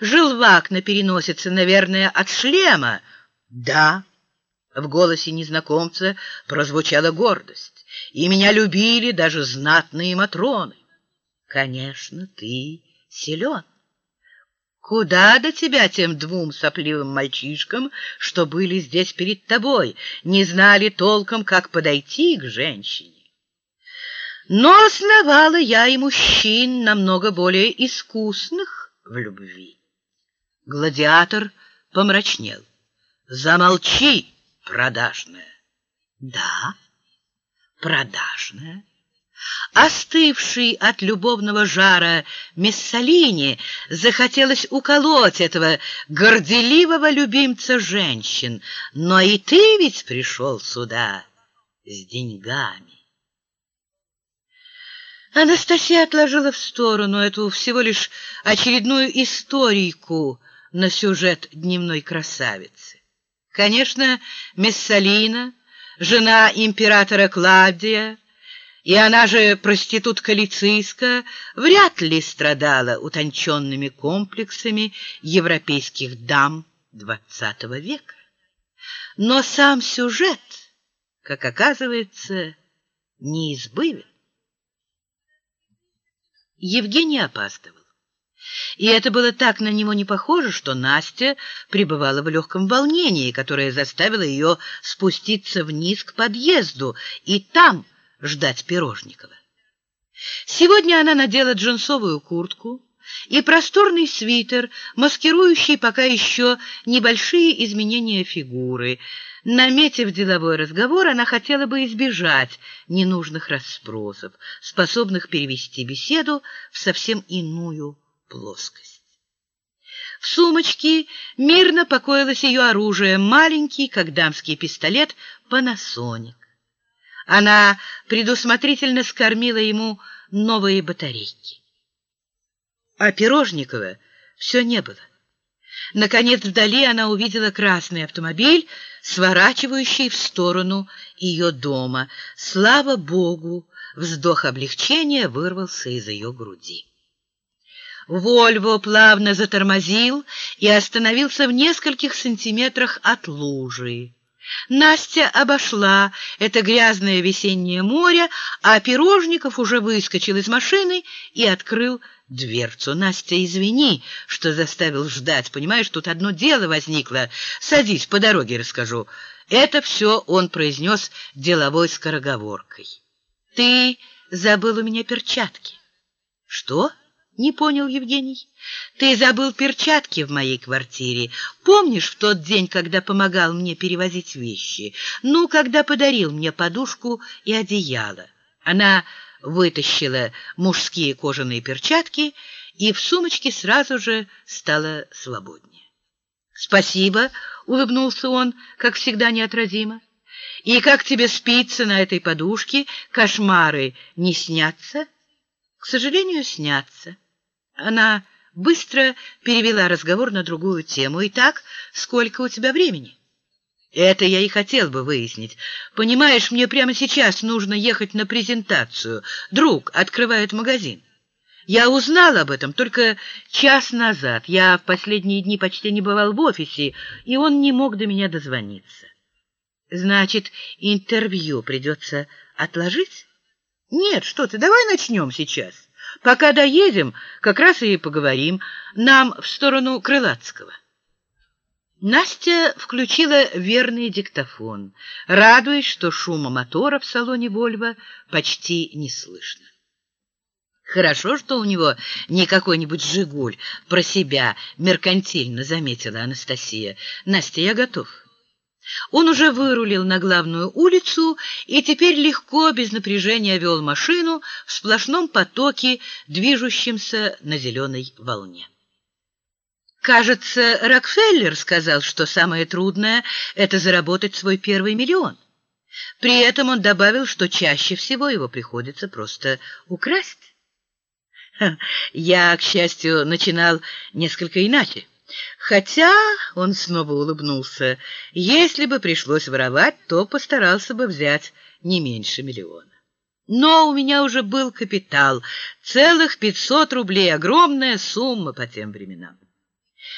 Желвак на переносице, наверное, от шлема. Да. В голосе незнакомца прозвучала гордость. И меня любили даже знатные матроны. Конечно, ты силен. Куда до тебя тем двум сопливым мальчишкам, что были здесь перед тобой, не знали толком, как подойти к женщине? Но основала я и мужчин намного более искусных в любви. Гладиатор помрачнел. Замолчи, продажная. Да, продажная. Остывший от любовного жара Миссалини захотелось уколоть этого горделивого любимца женщин. Но и ты ведь пришел сюда с деньгами. Анастасия отложила в сторону эту всего лишь очередную историйку на сюжет дневной красавицы. Конечно, Мессалина, жена императора Клавдия, и она же проститутка Лицийска, вряд ли страдала утонченными комплексами европейских дам XX века. Но сам сюжет, как оказывается, неизбывен. Евгений опаздывал. И это было так на него не похоже, что Настя пребывала в легком волнении, которое заставило ее спуститься вниз к подъезду и там ждать Пирожникова. Сегодня она надела джинсовую куртку и просторный свитер, маскирующий пока еще небольшие изменения фигуры — Наметив деловой разговор, она хотела бы избежать ненужных расспросов, способных перевести беседу в совсем иную плоскость. В сумочке мирно покоилось ее оружие, маленький, как дамский пистолет, панасоник. Она предусмотрительно скормила ему новые батарейки. А Пирожникова все не было. Наконец, вдали она увидела красный автомобиль, сворачивающий в сторону ее дома. Слава Богу! Вздох облегчения вырвался из ее груди. Вольво плавно затормозил и остановился в нескольких сантиметрах от лужи. Настя обошла это грязное весеннее море, а Пирожников уже выскочил из машины и открыл дверцу. Настя, извини, что заставил ждать. Понимаешь, тут одно дело возникло. Садись, по дороге расскажу. Это все он произнес деловой скороговоркой. Ты забыл у меня перчатки. Что? Не понял Евгений. Ты забыл перчатки в моей квартире. Помнишь в тот день, когда помогал мне перевозить вещи? Ну, когда подарил мне подушку и одеяло. Она вытащила мужские кожаные перчатки, и в сумочке сразу же стало свободнее. «Спасибо», — улыбнулся он, как всегда неотразимо. «И как тебе спится на этой подушке? Кошмары не снятся?» «К сожалению, снятся». Она быстро перевела разговор на другую тему. «Итак, сколько у тебя времени?» Это я и хотел бы выяснить. Понимаешь, мне прямо сейчас нужно ехать на презентацию. Друг открывает магазин. Я узнал об этом только час назад. Я в последние дни почти не бывал в офисе, и он не мог до меня дозвониться. Значит, интервью придется отложить? Нет, что ты, давай начнем сейчас. Пока доедем, как раз и поговорим. Нам в сторону Крылатского. Настя включила верный диктофон, радуясь, что шума мотора в салоне «Вольво» почти не слышно. «Хорошо, что у него не какой-нибудь «Жигуль» про себя меркантильно», — заметила Анастасия. «Настя, я готов». Он уже вырулил на главную улицу и теперь легко, без напряжения вел машину в сплошном потоке, движущемся на зеленой волне. Кажется, Рокфеллер сказал, что самое трудное — это заработать свой первый миллион. При этом он добавил, что чаще всего его приходится просто украсть. Я, к счастью, начинал несколько иначе. Хотя, он снова улыбнулся, если бы пришлось воровать, то постарался бы взять не меньше миллиона. Но у меня уже был капитал, целых пятьсот рублей, огромная сумма по тем временам.